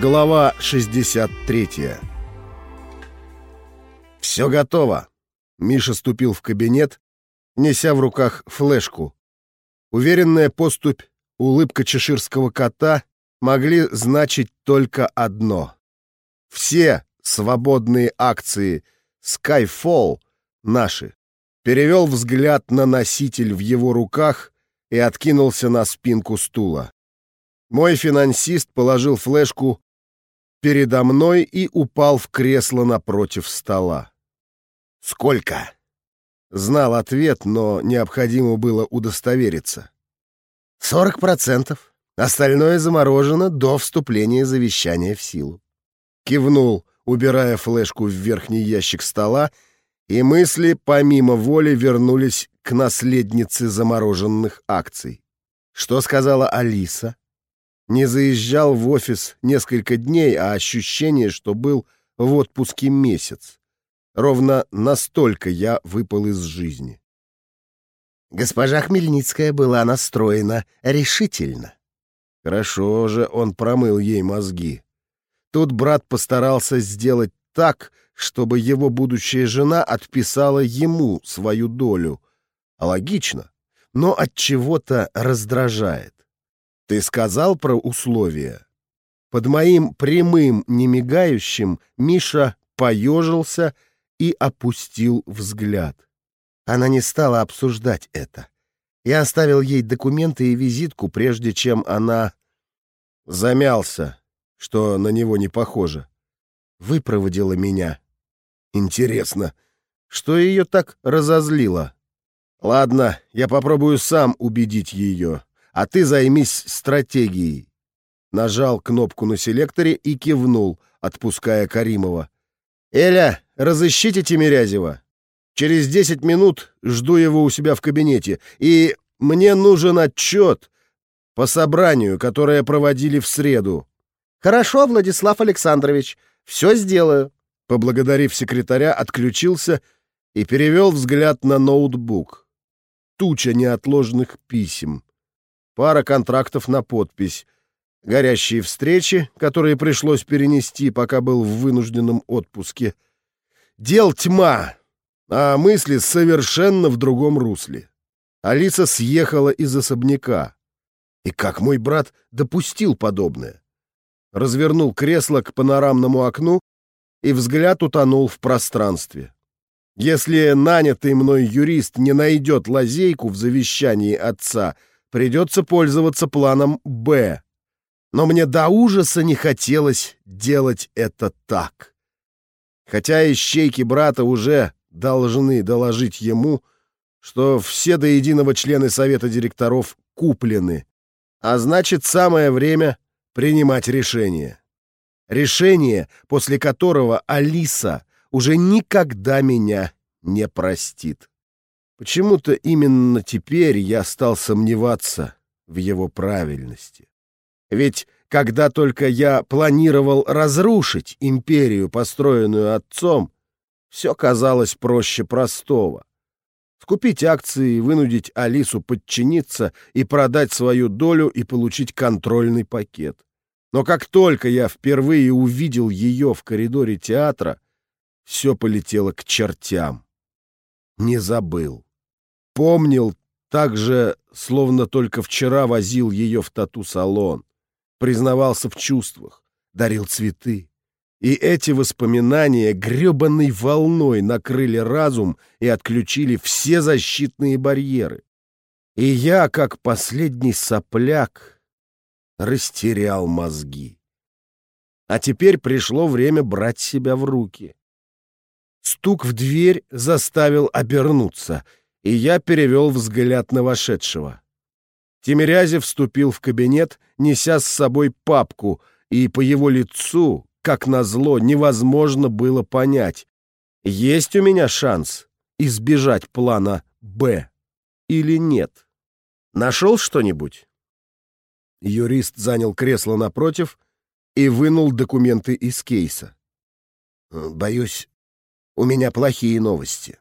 Глава 63 «Все готово!» Миша ступил в кабинет, неся в руках флешку. Уверенная поступь, улыбка чеширского кота могли значить только одно. Все свободные акции Skyfall наши. Перевел взгляд на носитель в его руках и откинулся на спинку стула. Мой финансист положил флешку передо мной и упал в кресло напротив стола. «Сколько?» Знал ответ, но необходимо было удостовериться. «Сорок процентов. Остальное заморожено до вступления завещания в силу». Кивнул, убирая флешку в верхний ящик стола, и мысли помимо воли вернулись к наследнице замороженных акций. Что сказала Алиса? Не заезжал в офис несколько дней, а ощущение, что был в отпуске месяц. Ровно настолько я выпал из жизни. Госпожа Хмельницкая была настроена решительно. Хорошо же он промыл ей мозги. Тут брат постарался сделать так, чтобы его будущая жена отписала ему свою долю. Логично, но от чего-то раздражает. Ты сказал про условия? Под моим прямым, немигающим Миша поежился и опустил взгляд. Она не стала обсуждать это. Я оставил ей документы и визитку, прежде чем она... Замялся, что на него не похоже. Выпроводила меня. Интересно, что ее так разозлило? Ладно, я попробую сам убедить ее а ты займись стратегией. Нажал кнопку на селекторе и кивнул, отпуская Каримова. «Эля, разыщите Тимирязева. Через десять минут жду его у себя в кабинете, и мне нужен отчет по собранию, которое проводили в среду». «Хорошо, Владислав Александрович, все сделаю». Поблагодарив секретаря, отключился и перевел взгляд на ноутбук. Туча неотложных писем пара контрактов на подпись, горящие встречи, которые пришлось перенести, пока был в вынужденном отпуске. Дел тьма, а мысли совершенно в другом русле. Алиса съехала из особняка. И как мой брат допустил подобное? Развернул кресло к панорамному окну, и взгляд утонул в пространстве. Если нанятый мной юрист не найдет лазейку в завещании отца — придется пользоваться планом «Б». Но мне до ужаса не хотелось делать это так. Хотя ищейки брата уже должны доложить ему, что все до единого члены совета директоров куплены, а значит, самое время принимать решение. Решение, после которого Алиса уже никогда меня не простит. Почему-то именно теперь я стал сомневаться в его правильности. Ведь когда только я планировал разрушить империю, построенную отцом, все казалось проще простого. Скупить акции, вынудить Алису подчиниться и продать свою долю и получить контрольный пакет. Но как только я впервые увидел ее в коридоре театра, все полетело к чертям. Не забыл. Помнил так же, словно только вчера возил ее в тату-салон. Признавался в чувствах, дарил цветы. И эти воспоминания гребаной волной накрыли разум и отключили все защитные барьеры. И я, как последний сопляк, растерял мозги. А теперь пришло время брать себя в руки. Стук в дверь заставил обернуться — и я перевел взгляд на вошедшего. Тимирязев вступил в кабинет, неся с собой папку, и по его лицу, как назло, невозможно было понять, есть у меня шанс избежать плана «Б» или нет. Нашел что-нибудь? Юрист занял кресло напротив и вынул документы из кейса. «Боюсь, у меня плохие новости».